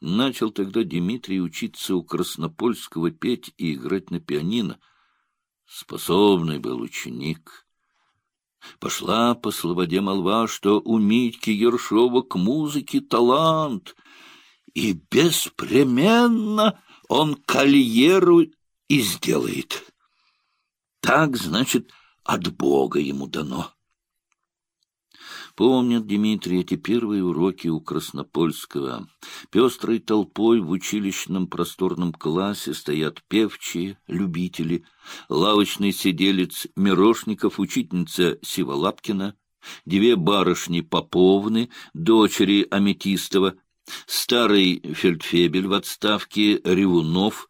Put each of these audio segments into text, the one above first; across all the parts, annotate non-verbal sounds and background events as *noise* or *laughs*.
Начал тогда Дмитрий учиться у Краснопольского петь и играть на пианино. Способный был ученик. Пошла по слободе молва, что у Митьки Ершова к музыке талант, и беспременно он карьеру и сделает. Так, значит, от Бога ему дано. Помнят Дмитрий эти первые уроки у Краснопольского. Пестрой толпой в училищном просторном классе стоят певчие, любители, лавочный сиделец Мирошников, учительница Сиволапкина, две барышни Поповны, дочери Аметистова, старый фельдфебель в отставке Ревунов,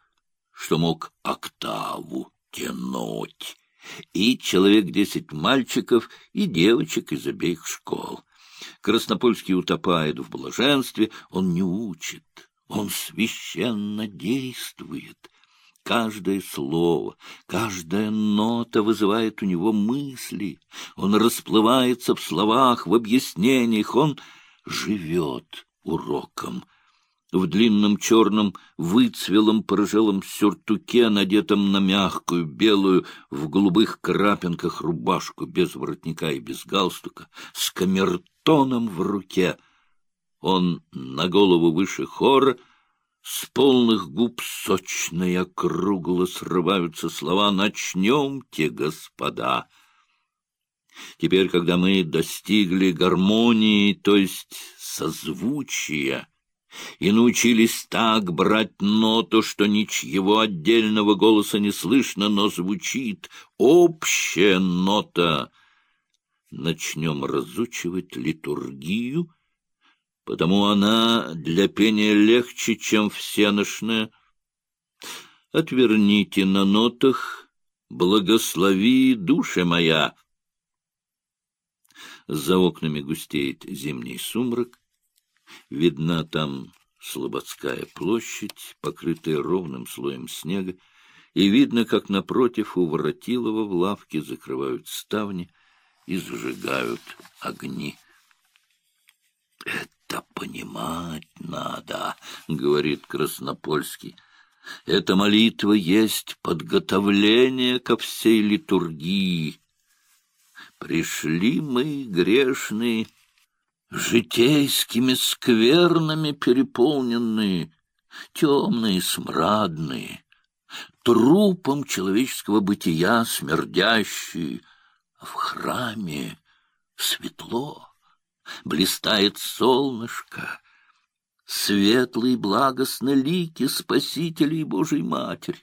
что мог октаву тянуть и человек десять мальчиков и девочек из обеих школ. Краснопольский утопает в блаженстве, он не учит, он священно действует. Каждое слово, каждая нота вызывает у него мысли. Он расплывается в словах, в объяснениях, он живет уроком в длинном черном выцвелом порыжелом сюртуке, надетом на мягкую белую в голубых крапинках рубашку без воротника и без галстука, с камертоном в руке. Он на голову выше хора, с полных губ сочно и округло срываются слова «Начнемте, господа!» Теперь, когда мы достигли гармонии, то есть созвучия, и научились так брать ноту, что ничего отдельного голоса не слышно, но звучит общая нота. Начнем разучивать литургию, потому она для пения легче, чем всеношная. Отверните на нотах «Благослови, душа моя». За окнами густеет зимний сумрак, Видна там Слободская площадь, покрытая ровным слоем снега, и видно, как напротив у Воротилова в лавке закрывают ставни и зажигают огни. — Это понимать надо, — говорит Краснопольский. — Эта молитва есть подготовление ко всей литургии. Пришли мы, грешные, житейскими сквернами переполненные, темные, смрадные, трупом человеческого бытия смердящие, а в храме светло, блистает солнышко, светлые благостно лики Спасителя и Божьей Матери.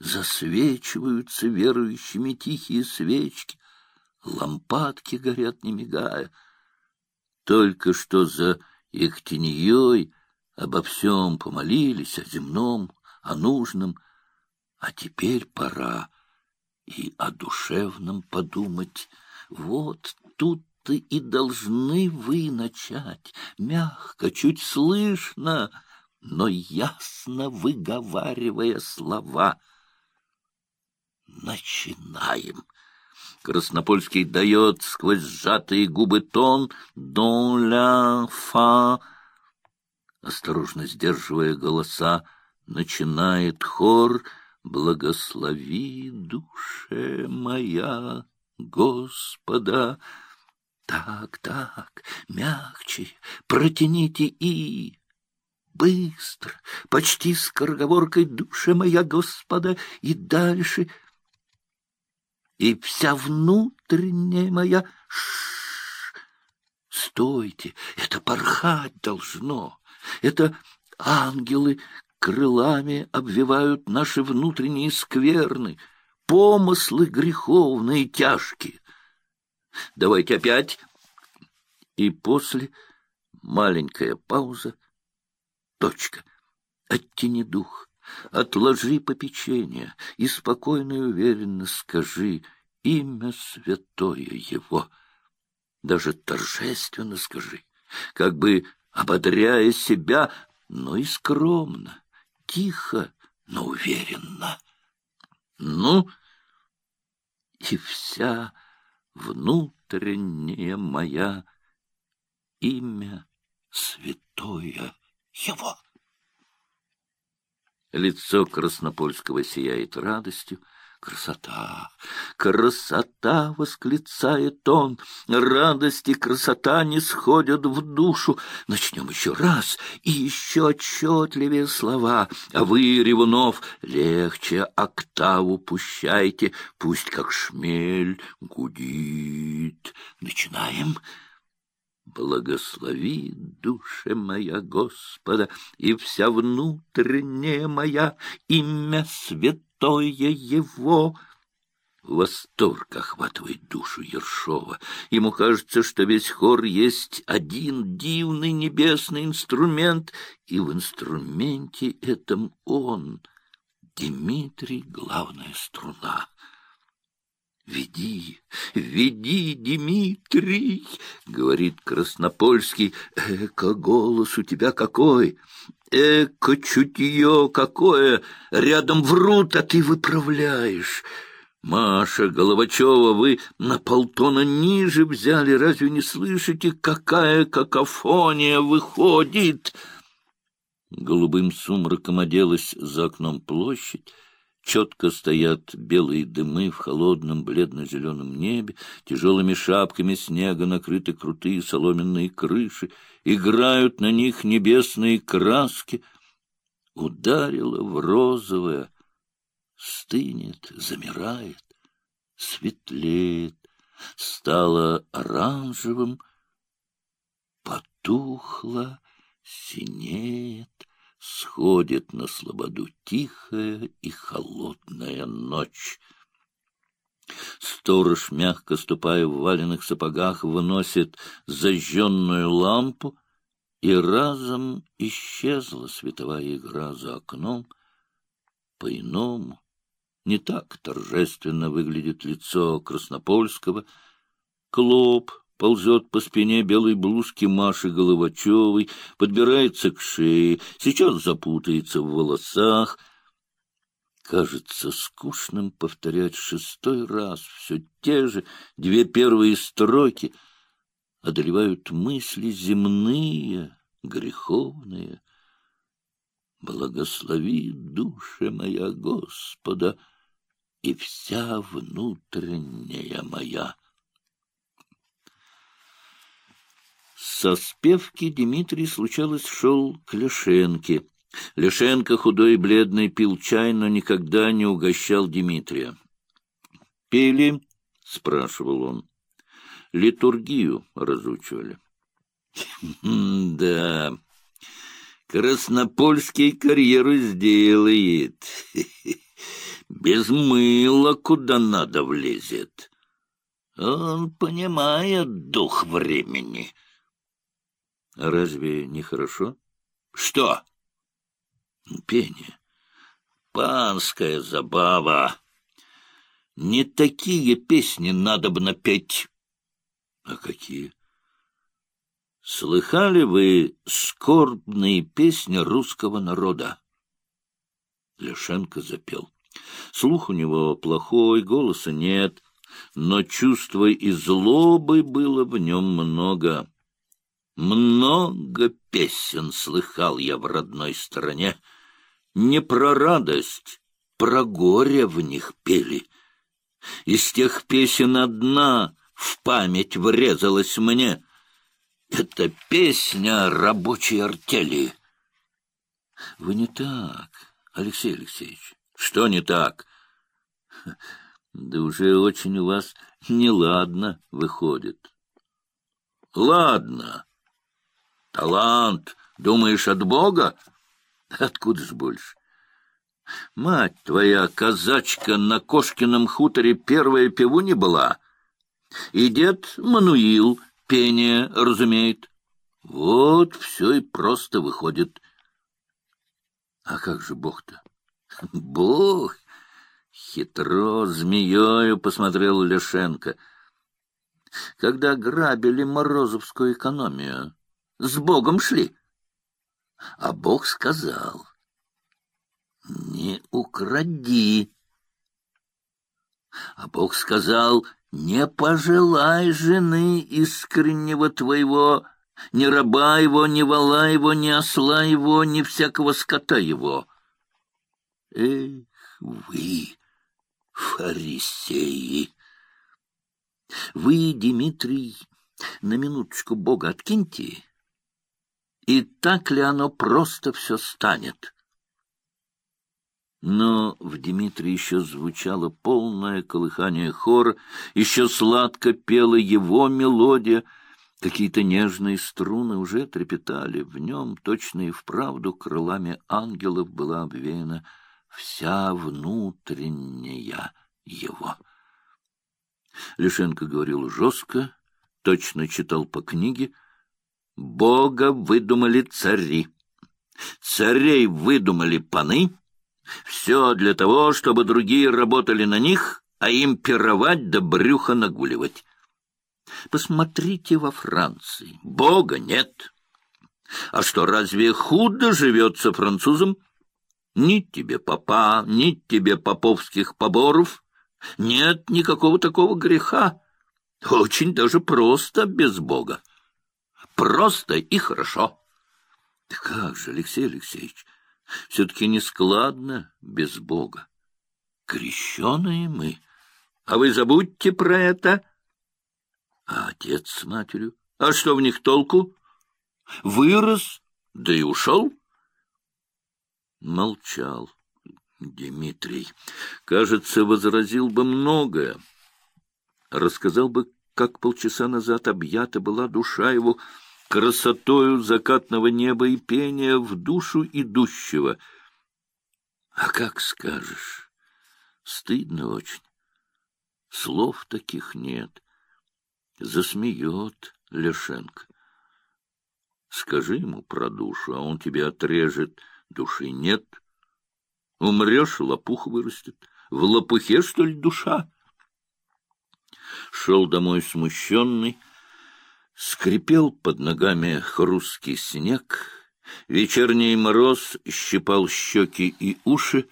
Засвечиваются верующими тихие свечки, лампадки горят, не мигая — только что за Ихтиньей обо всем помолились, о земном, о нужном, а теперь пора и о душевном подумать. Вот тут-то и должны вы начать, мягко, чуть слышно, но ясно выговаривая слова. Начинаем. Краснопольский дает сквозь сжатые губы тон «Дон ля фа». Осторожно сдерживая голоса, начинает хор «Благослови, душе моя, Господа». Так, так, мягче, протяните и... Быстро, почти с скороговоркой «Душа моя, Господа» и дальше — и вся внутренняя моя... Ш Стойте, это порхать должно, это ангелы крылами обвивают наши внутренние скверны, помыслы греховные тяжкие. Давайте опять. И после маленькая пауза, точка, оттяни дух, Отложи попечение и спокойно и уверенно скажи имя святое его. Даже торжественно скажи, как бы ободряя себя, но и скромно, тихо, но уверенно. Ну, и вся внутренняя моя имя святое его. Лицо Краснопольского сияет радостью. «Красота! Красота!» — восклицает он. «Радость и красота не сходят в душу. Начнем еще раз и еще отчетливее слова. А вы, Ревунов, легче октаву пущайте, пусть как шмель гудит. Начинаем!» Благослови, душа моя, Господа, и вся внутренняя моя, имя святое Его. Восторг охватывает душу Ершова. Ему кажется, что весь хор есть один дивный небесный инструмент, и в инструменте этом он, Дмитрий, главная струна. «Веди, веди, Дмитрий!» — говорит Краснопольский. «Эко голос у тебя какой! Эко чутье какое! Рядом врут, а ты выправляешь!» «Маша Головачева, вы на полтона ниже взяли, разве не слышите, какая какофония выходит?» Голубым сумраком оделась за окном площадь, Четко стоят белые дымы в холодном бледно-зеленом небе, тяжелыми шапками снега накрыты крутые соломенные крыши, играют на них небесные краски. Ударило в розовое, стынет, замирает, светлеет, стало оранжевым, потухло, синеет сходит на слободу тихая и холодная ночь. Сторож, мягко ступая в валенных сапогах, выносит зажженную лампу, и разом исчезла световая игра за окном. По-иному, не так торжественно выглядит лицо Краснопольского. Клоп ползет по спине белой блузки Маши Головачевой, подбирается к шее, сейчас запутается в волосах. Кажется скучным повторять шестой раз все те же две первые строки. Одолевают мысли земные, греховные. Благослови душа моя Господа и вся внутренняя моя. Со спевки Дмитрий, случалось, шел к Лешенке. Лешенко, худой и бледный, пил чай, но никогда не угощал Дмитрия. «Пили?» — спрашивал он. «Литургию разучивали». «Да, Краснопольский карьеру сделает. *laughs* Без мыла куда надо влезет. Он понимает дух времени». Разве не хорошо? Что? Пение. Панская забава. Не такие песни надо бы напеть. А какие? Слыхали вы скорбные песни русского народа? Лешенко запел. Слух у него плохой, голоса нет, но чувства и злобы было в нем много. Много песен слыхал я в родной стране. Не про радость, про горе в них пели. Из тех песен одна в память врезалась мне. Это песня рабочей артели. Вы не так, Алексей Алексеевич. Что не так? Да уже очень у вас неладно выходит. Ладно. Талант, думаешь, от Бога? Откуда ж больше? Мать твоя, казачка, на Кошкином хуторе первая певуни была. И дед Мануил пение разумеет. Вот все и просто выходит. А как же Бог-то? *laughs* Бог! Хитро змеёю посмотрел Лешенко. Когда грабили Морозовскую экономию, с Богом шли. А Бог сказал, не укради. А Бог сказал, не пожелай жены искреннего твоего ни раба его, ни вала его, ни осла его, ни всякого скота его. Эх вы, фарисеи! Вы, Дмитрий, на минуточку Бога откиньте, и так ли оно просто все станет? Но в Дмитрии еще звучало полное колыхание хора, еще сладко пела его мелодия, какие-то нежные струны уже трепетали в нем, точно и вправду крылами ангелов была обвеяна вся внутренняя его. Лишенко говорил жестко, точно читал по книге. «Бога выдумали цари, царей выдумали паны». Все для того, чтобы другие работали на них, а им пировать да брюхо нагуливать. Посмотрите во Франции. Бога нет. А что, разве худо живется французам? Ни тебе попа, ни тебе поповских поборов. Нет никакого такого греха. Очень даже просто без Бога. Просто и хорошо. Как же, Алексей Алексеевич, все-таки нескладно без Бога. Крещеные мы. А вы забудьте про это. А отец с матерью? А что в них толку? Вырос, да и ушел. Молчал Дмитрий. Кажется, возразил бы многое. Рассказал бы, как полчаса назад объята была душа его, красотою закатного неба и пения в душу идущего. А как скажешь, стыдно очень. Слов таких нет. Засмеет Лешенко. Скажи ему про душу, а он тебе отрежет. Души нет. Умрешь, лопух вырастет. В лопухе, что ли, душа? Шел домой смущенный, Скрипел под ногами хрусткий снег, вечерний мороз щипал щеки и уши,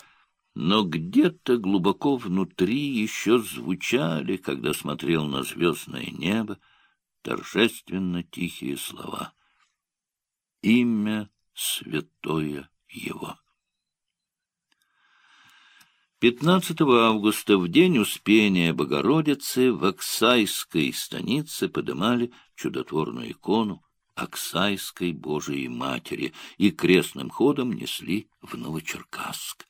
но где-то глубоко внутри еще звучали, когда смотрел на звездное небо, торжественно тихие слова. Имя святое его. 15 августа, в день Успения Богородицы, в Оксайской станице подымали чудотворную икону Оксайской Божией Матери и крестным ходом несли в Новочеркасск.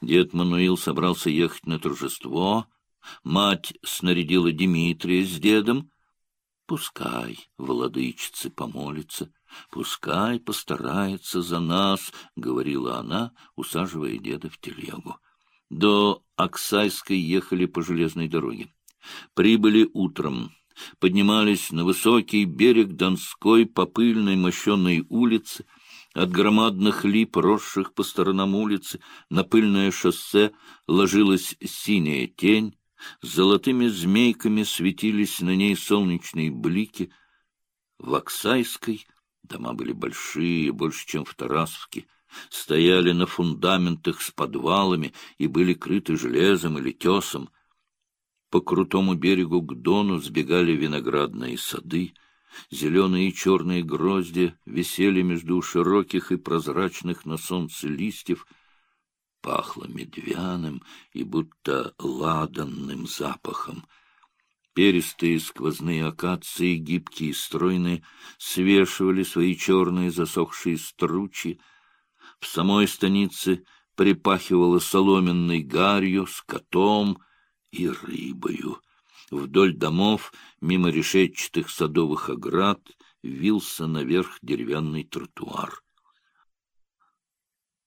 Дед Мануил собрался ехать на торжество, мать снарядила Дмитрия с дедом. Пускай владычицы помолится, пускай постарается за нас, — говорила она, усаживая деда в телегу. До Оксайской ехали по железной дороге. Прибыли утром, поднимались на высокий берег Донской по пыльной мощенной улице, от громадных лип, росших по сторонам улицы, на пыльное шоссе ложилась синяя тень, золотыми змейками светились на ней солнечные блики. В Оксайской дома были большие, больше, чем в Тарасовке, стояли на фундаментах с подвалами и были крыты железом или тесом. По крутому берегу к дону сбегали виноградные сады, зеленые и черные грозди висели между широких и прозрачных на солнце листьев, пахло медвяным и будто ладанным запахом. Перистые сквозные акации, гибкие и стройные, свешивали свои черные засохшие стручи, в самой станице припахивало соломенной гарью, скотом и рыбою. Вдоль домов, мимо решетчатых садовых оград, вился наверх деревянный тротуар.